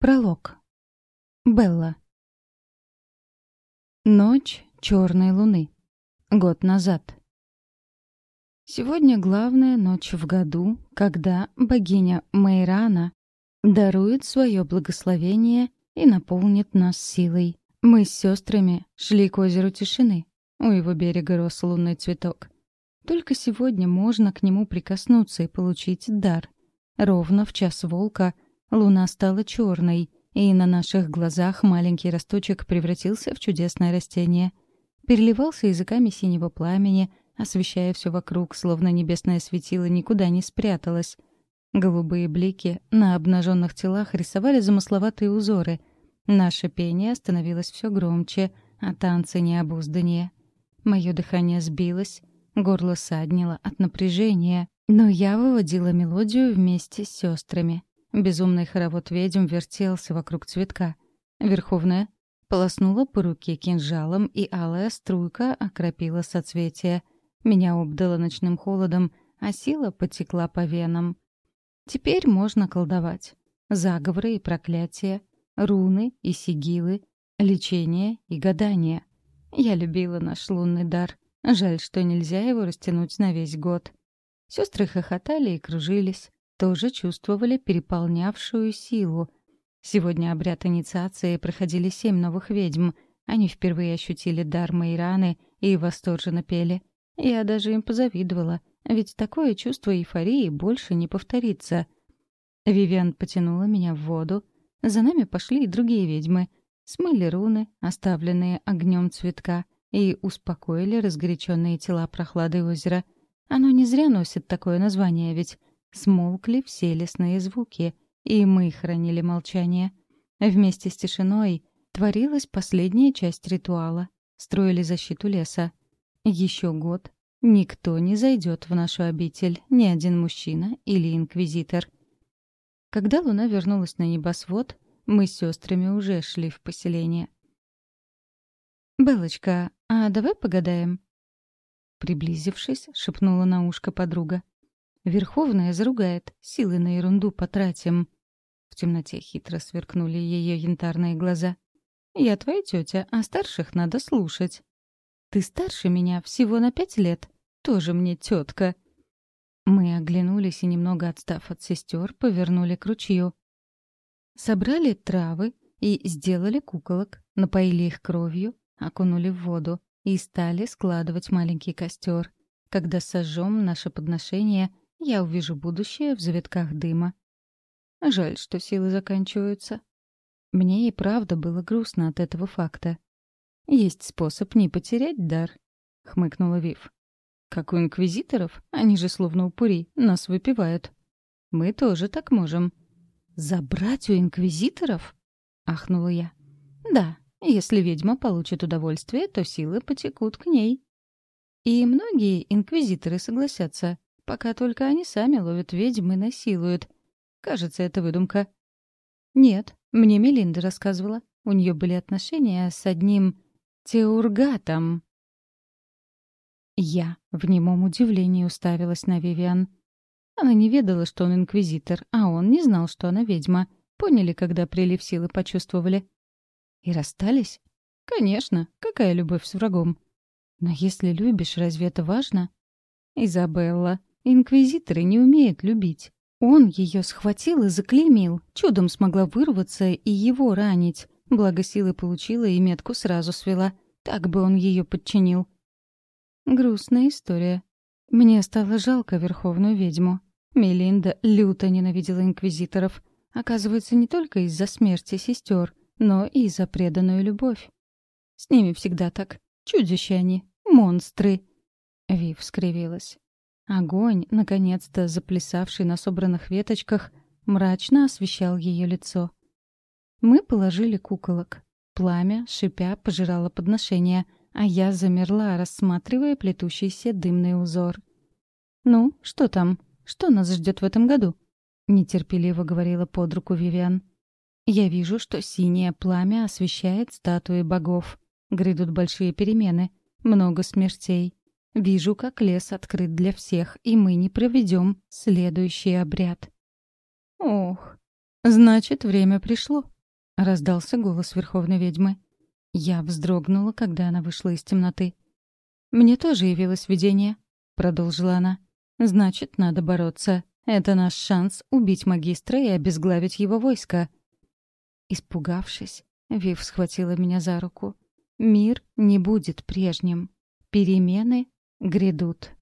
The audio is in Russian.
Пролог. Белла. Ночь черной луны. Год назад. Сегодня главная ночь в году, когда богиня Майрана дарует свое благословение и наполнит нас силой. Мы с сестрами шли к озеру тишины. У его берега рос лунный цветок. Только сегодня можно к нему прикоснуться и получить дар. Ровно в час волка — Луна стала черной, и на наших глазах маленький росточек превратился в чудесное растение. Переливался языками синего пламени, освещая все вокруг, словно небесное светило никуда не спряталось. Голубые блики на обнаженных телах рисовали замысловатые узоры. Наше пение становилось все громче, а танцы необузданнее. Мое дыхание сбилось, горло саднило от напряжения, но я выводила мелодию вместе с сестрами. Безумный хоровод ведьм вертелся вокруг цветка. Верховная полоснула по руке кинжалом, и алая струйка окропила соцветие. Меня обдало ночным холодом, а сила потекла по венам. Теперь можно колдовать. Заговоры и проклятия, руны и сигилы, лечение и гадание. Я любила наш лунный дар. Жаль, что нельзя его растянуть на весь год. Сестры хохотали и кружились тоже чувствовали переполнявшую силу. Сегодня обряд инициации проходили семь новых ведьм. Они впервые ощутили дар Майраны и восторженно пели. Я даже им позавидовала, ведь такое чувство эйфории больше не повторится. Вивиан потянула меня в воду. За нами пошли и другие ведьмы. Смыли руны, оставленные огнем цветка, и успокоили разгоряченные тела прохлады озера. Оно не зря носит такое название, ведь Смолкли все лесные звуки, и мы хранили молчание. Вместе с тишиной творилась последняя часть ритуала. Строили защиту леса. Еще год. Никто не зайдет в нашу обитель, ни один мужчина или инквизитор. Когда луна вернулась на небосвод, мы с сестрами уже шли в поселение. «Белочка, а давай погадаем?» Приблизившись, шепнула на ушко подруга. Верховная заругает, силы на ерунду потратим. В темноте хитро сверкнули ее янтарные глаза. «Я твоя тетя, а старших надо слушать». «Ты старше меня всего на пять лет. Тоже мне тетка». Мы оглянулись и, немного отстав от сестер, повернули к ручью. Собрали травы и сделали куколок, напоили их кровью, окунули в воду и стали складывать маленький костер. Когда сожжем наше подношение, я увижу будущее в завитках дыма. Жаль, что силы заканчиваются. Мне и правда было грустно от этого факта. «Есть способ не потерять дар», — хмыкнула Вив. «Как у инквизиторов, они же словно упыри, нас выпивают. Мы тоже так можем». «Забрать у инквизиторов?» — ахнула я. «Да, если ведьма получит удовольствие, то силы потекут к ней». И многие инквизиторы согласятся, пока только они сами ловят ведьм и насилуют. Кажется, это выдумка. Нет, мне Мелинда рассказывала. У нее были отношения с одним теургатом. Я в немом удивлении уставилась на Вивиан. Она не ведала, что он инквизитор, а он не знал, что она ведьма. Поняли, когда прилив силы почувствовали. И расстались? Конечно, какая любовь с врагом. Но если любишь, разве это важно? Изабелла, Инквизиторы не умеют любить. Он ее схватил и заклеймил. Чудом смогла вырваться и его ранить. Благо силы получила и метку сразу свела. Так бы он ее подчинил. Грустная история. Мне стало жалко верховную ведьму. Мелинда люто ненавидела инквизиторов. Оказывается, не только из-за смерти сестер, но и за преданную любовь. С ними всегда так. Чудища они, монстры. Вив скривилась. Огонь, наконец-то заплясавший на собранных веточках, мрачно освещал ее лицо. Мы положили куколок. Пламя, шипя, пожирало подношение, а я замерла, рассматривая плетущийся дымный узор. «Ну, что там? Что нас ждет в этом году?» — нетерпеливо говорила под руку Вивиан. «Я вижу, что синее пламя освещает статуи богов. Грядут большие перемены, много смертей. Вижу, как лес открыт для всех, и мы не проведем следующий обряд. Ох, значит, время пришло. раздался голос Верховной ведьмы. Я вздрогнула, когда она вышла из темноты. «Мне тоже явилось видение», — продолжила она. «Значит, надо бороться. Это наш шанс убить магистра и обезглавить его войско». Испугавшись, Вив схватила меня за руку. «Мир не будет прежним. Перемены грядут».